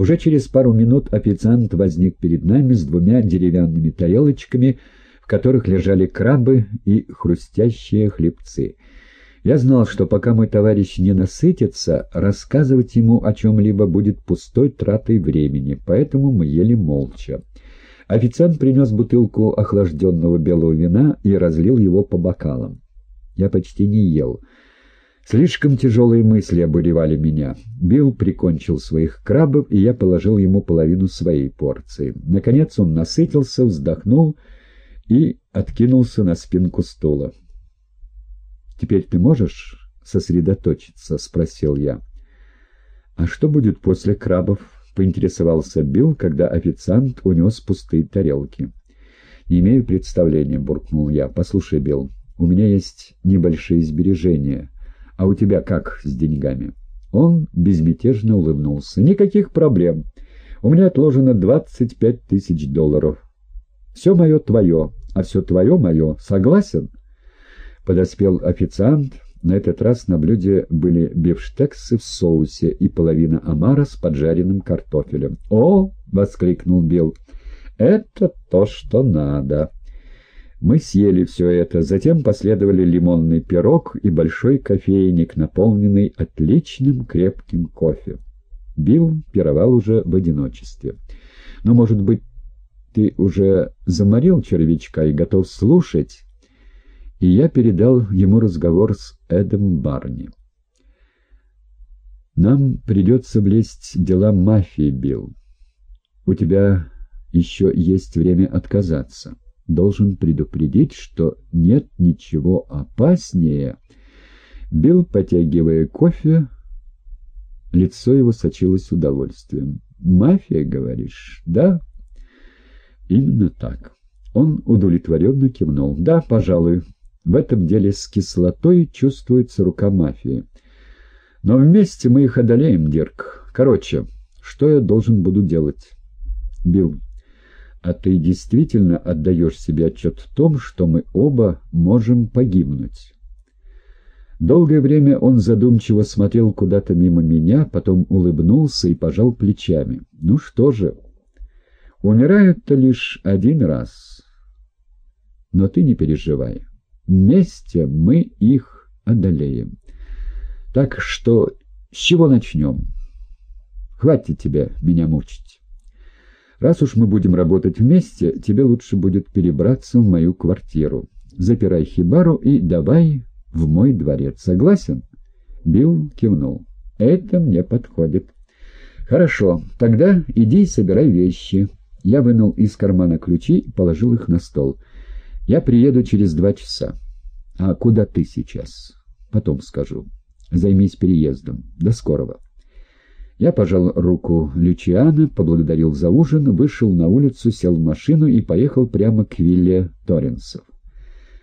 Уже через пару минут официант возник перед нами с двумя деревянными тарелочками, в которых лежали крабы и хрустящие хлебцы. Я знал, что пока мой товарищ не насытится, рассказывать ему о чем-либо будет пустой тратой времени, поэтому мы ели молча. Официант принес бутылку охлажденного белого вина и разлил его по бокалам. Я почти не ел — Слишком тяжелые мысли обуревали меня. Билл прикончил своих крабов, и я положил ему половину своей порции. Наконец он насытился, вздохнул и откинулся на спинку стула. «Теперь ты можешь сосредоточиться?» — спросил я. «А что будет после крабов?» — поинтересовался Билл, когда официант унес пустые тарелки. «Не имею представления», — буркнул я. «Послушай, Билл, у меня есть небольшие сбережения». А у тебя как с деньгами?» Он безмятежно улыбнулся. «Никаких проблем. У меня отложено двадцать пять тысяч долларов. Все мое твое, а все твое мое. Согласен?» Подоспел официант. На этот раз на блюде были бифштексы в соусе и половина омара с поджаренным картофелем. «О!» — воскликнул Билл. «Это то, что надо!» Мы съели все это, затем последовали лимонный пирог и большой кофейник, наполненный отличным крепким кофе. Билл пировал уже в одиночестве. «Но, может быть, ты уже заморил червячка и готов слушать?» И я передал ему разговор с Эдом Барни. «Нам придется влезть в дела мафии, Билл. У тебя еще есть время отказаться» должен предупредить, что нет ничего опаснее. Билл, потягивая кофе, лицо его сочилось удовольствием. «Мафия, говоришь?» «Да?» «Именно так». Он удовлетворенно кивнул. «Да, пожалуй, в этом деле с кислотой чувствуется рука мафии. Но вместе мы их одолеем, Дирк. Короче, что я должен буду делать?» «Билл, а ты действительно отдаешь себе отчет в том, что мы оба можем погибнуть. Долгое время он задумчиво смотрел куда-то мимо меня, потом улыбнулся и пожал плечами. Ну что же, умирают-то лишь один раз. Но ты не переживай. Вместе мы их одолеем. Так что с чего начнем? Хватит тебе меня мучить. Раз уж мы будем работать вместе, тебе лучше будет перебраться в мою квартиру. Запирай хибару и давай в мой дворец. Согласен?» Билл кивнул. «Это мне подходит». «Хорошо, тогда иди и собирай вещи». Я вынул из кармана ключи и положил их на стол. «Я приеду через два часа». «А куда ты сейчас?» «Потом скажу. Займись переездом. До скорого». Я пожал руку Лючиана, поблагодарил за ужин, вышел на улицу, сел в машину и поехал прямо к вилле Торренсов.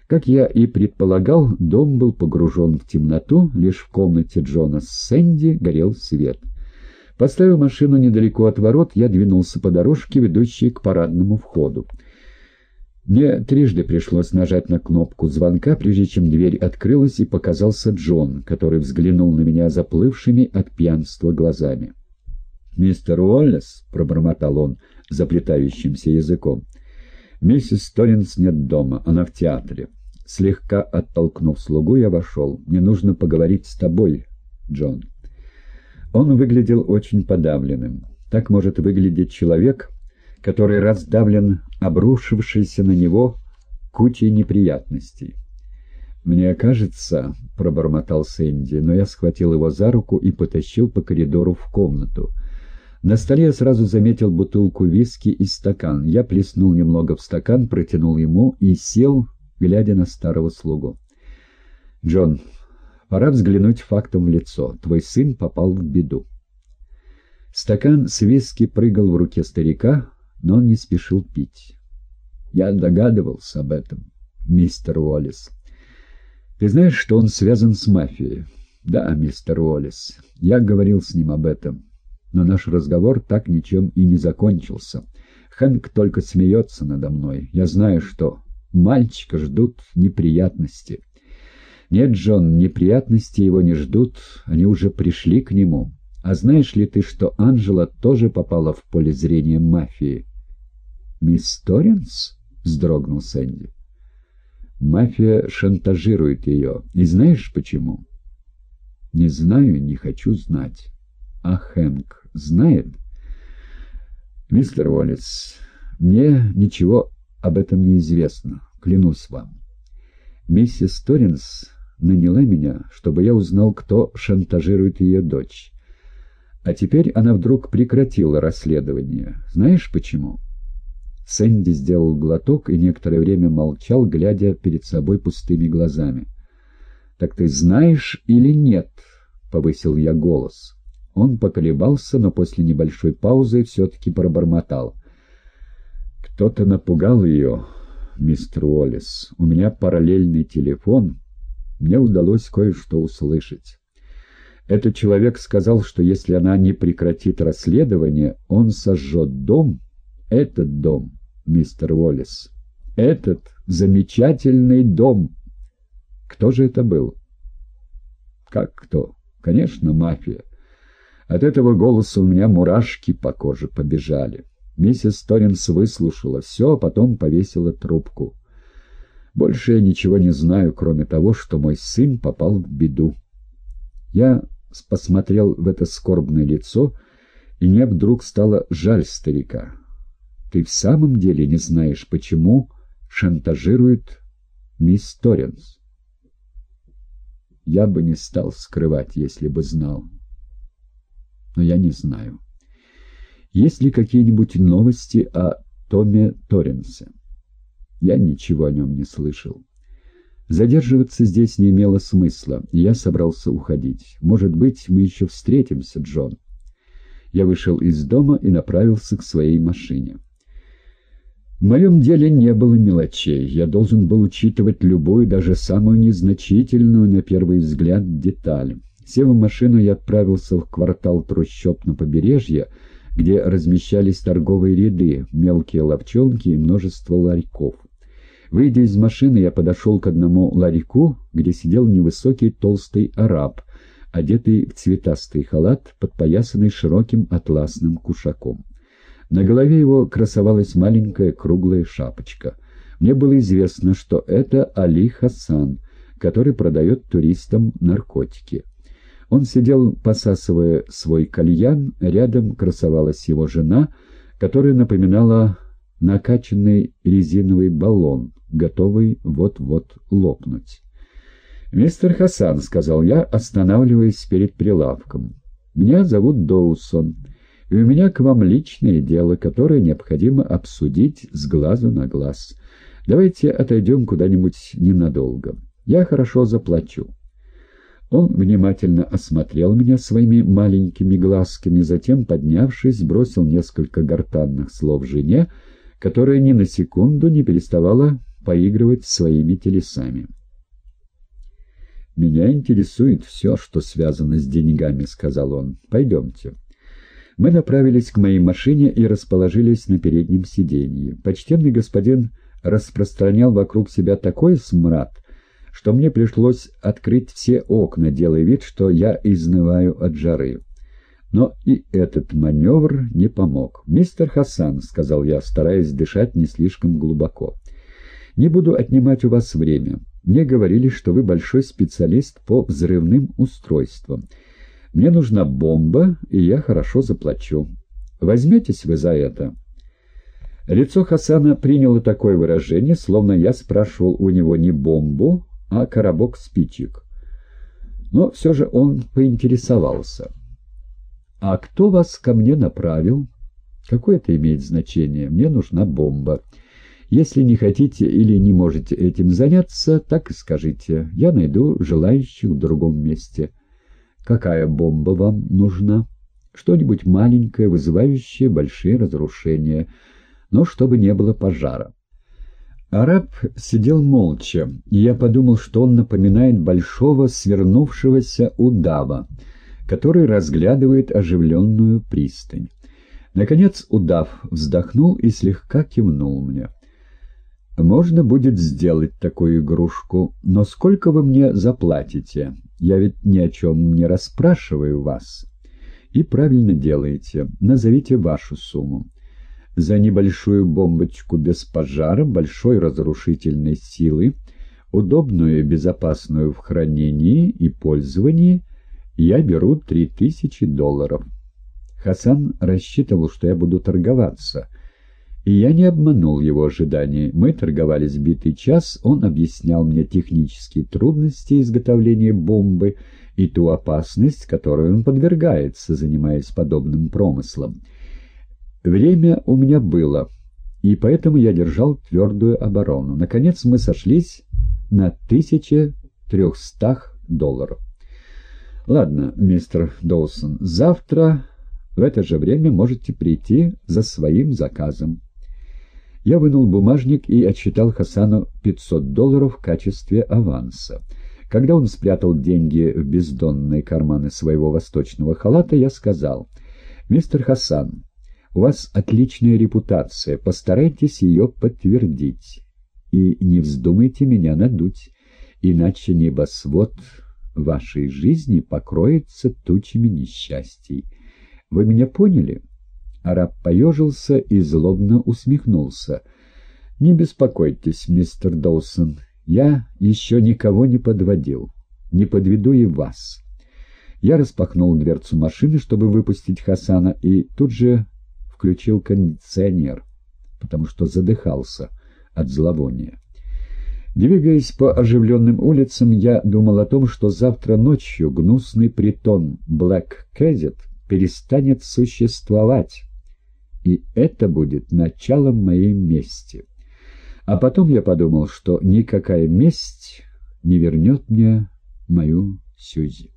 Как я и предполагал, дом был погружен в темноту, лишь в комнате Джона с Сэнди горел свет. Поставив машину недалеко от ворот, я двинулся по дорожке, ведущей к парадному входу. Мне трижды пришлось нажать на кнопку звонка, прежде чем дверь открылась, и показался Джон, который взглянул на меня заплывшими от пьянства глазами. «Мистер Уоллес», — пробормотал он заплетающимся языком, — «миссис Торренс нет дома, она в театре». Слегка оттолкнув слугу, я вошел. «Мне нужно поговорить с тобой, Джон». Он выглядел очень подавленным. Так может выглядеть человек, который раздавлен обрушившейся на него кучей неприятностей. «Мне кажется», — пробормотал Сэнди, но я схватил его за руку и потащил по коридору в комнату. На столе я сразу заметил бутылку виски и стакан. Я плеснул немного в стакан, протянул ему и сел, глядя на старого слугу. «Джон, пора взглянуть фактом в лицо. Твой сын попал в беду». Стакан с виски прыгал в руке старика, но он не спешил пить. Я догадывался об этом, мистер Уоллес. Ты знаешь, что он связан с мафией? Да, мистер Уоллес. Я говорил с ним об этом. Но наш разговор так ничем и не закончился. Хэнк только смеется надо мной. Я знаю, что мальчика ждут неприятности. Нет, Джон, неприятности его не ждут, они уже пришли к нему. А знаешь ли ты, что Анжела тоже попала в поле зрения мафии? «Мисс Торренс?» — вздрогнул Сэнди. «Мафия шантажирует ее. И знаешь почему?» «Не знаю, не хочу знать. А Хэнк знает?» «Мистер Уоллес, мне ничего об этом не известно, клянусь вам. Миссис Торренс наняла меня, чтобы я узнал, кто шантажирует ее дочь. А теперь она вдруг прекратила расследование. Знаешь почему?» Сэнди сделал глоток и некоторое время молчал, глядя перед собой пустыми глазами. «Так ты знаешь или нет?» — повысил я голос. Он поколебался, но после небольшой паузы все-таки пробормотал. «Кто-то напугал ее, мистер Уоллес. У меня параллельный телефон. Мне удалось кое-что услышать». Этот человек сказал, что если она не прекратит расследование, он сожжет дом, этот дом, мистер Уоллес. Этот замечательный дом. Кто же это был? Как кто? Конечно, мафия. От этого голоса у меня мурашки по коже побежали. Миссис Торренс выслушала все, а потом повесила трубку. Больше я ничего не знаю, кроме того, что мой сын попал в беду. Я посмотрел в это скорбное лицо, и мне вдруг стало жаль старика. Ты в самом деле не знаешь, почему шантажирует мисс Торренс? Я бы не стал скрывать, если бы знал. Но я не знаю. Есть ли какие-нибудь новости о Томе Торренсе? Я ничего о нем не слышал. Задерживаться здесь не имело смысла, я собрался уходить. Может быть, мы еще встретимся, Джон. Я вышел из дома и направился к своей машине. В моем деле не было мелочей. Я должен был учитывать любую, даже самую незначительную, на первый взгляд, деталь. Сев в машину, я отправился в квартал трущоб на побережье, где размещались торговые ряды, мелкие ловчонки и множество ларьков. Выйдя из машины, я подошел к одному ларьку, где сидел невысокий толстый араб, одетый в цветастый халат, подпоясанный широким атласным кушаком. На голове его красовалась маленькая круглая шапочка. Мне было известно, что это Али Хасан, который продает туристам наркотики. Он сидел, посасывая свой кальян, рядом красовалась его жена, которая напоминала накачанный резиновый баллон, готовый вот-вот лопнуть. «Мистер Хасан», — сказал я, останавливаясь перед прилавком, — «меня зовут Доусон» и у меня к вам личное дело, которое необходимо обсудить с глазу на глаз. Давайте отойдем куда-нибудь ненадолго. Я хорошо заплачу». Он внимательно осмотрел меня своими маленькими глазками, затем, поднявшись, бросил несколько гортанных слов жене, которая ни на секунду не переставала поигрывать своими телесами. «Меня интересует все, что связано с деньгами», — сказал он. «Пойдемте». Мы направились к моей машине и расположились на переднем сиденье. Почтенный господин распространял вокруг себя такой смрад, что мне пришлось открыть все окна, делая вид, что я изнываю от жары. Но и этот маневр не помог. «Мистер Хасан», — сказал я, стараясь дышать не слишком глубоко, — «не буду отнимать у вас время. Мне говорили, что вы большой специалист по взрывным устройствам». Мне нужна бомба, и я хорошо заплачу. Возьметесь вы за это?» Лицо Хасана приняло такое выражение, словно я спрашивал у него не бомбу, а коробок спичек. Но все же он поинтересовался. «А кто вас ко мне направил?» «Какое это имеет значение? Мне нужна бомба. Если не хотите или не можете этим заняться, так и скажите. Я найду желающих в другом месте». Какая бомба вам нужна? Что-нибудь маленькое, вызывающее большие разрушения, но чтобы не было пожара. Араб сидел молча, и я подумал, что он напоминает большого свернувшегося удава, который разглядывает оживленную пристань. Наконец удав вздохнул и слегка кивнул мне. «Можно будет сделать такую игрушку, но сколько вы мне заплатите? Я ведь ни о чем не расспрашиваю вас. И правильно делаете. Назовите вашу сумму. За небольшую бомбочку без пожара, большой разрушительной силы, удобную и безопасную в хранении и пользовании, я беру три тысячи долларов. Хасан рассчитывал, что я буду торговаться. И я не обманул его ожиданий. Мы торговались битый час, он объяснял мне технические трудности изготовления бомбы и ту опасность, которой он подвергается, занимаясь подобным промыслом. Время у меня было, и поэтому я держал твердую оборону. Наконец мы сошлись на 1300 долларов. «Ладно, мистер Доусон, завтра в это же время можете прийти за своим заказом». Я вынул бумажник и отсчитал Хасану 500 долларов в качестве аванса. Когда он спрятал деньги в бездонные карманы своего восточного халата, я сказал, «Мистер Хасан, у вас отличная репутация, постарайтесь ее подтвердить и не вздумайте меня надуть, иначе небосвод вашей жизни покроется тучами несчастий. Вы меня поняли?» Араб поежился и злобно усмехнулся. «Не беспокойтесь, мистер Доусон, я еще никого не подводил. Не подведу и вас». Я распахнул дверцу машины, чтобы выпустить Хасана, и тут же включил кондиционер, потому что задыхался от зловония. Двигаясь по оживленным улицам, я думал о том, что завтра ночью гнусный притон Блэк Кэзет перестанет существовать, и это будет началом моей мести. А потом я подумал, что никакая месть не вернет мне мою Сюзи.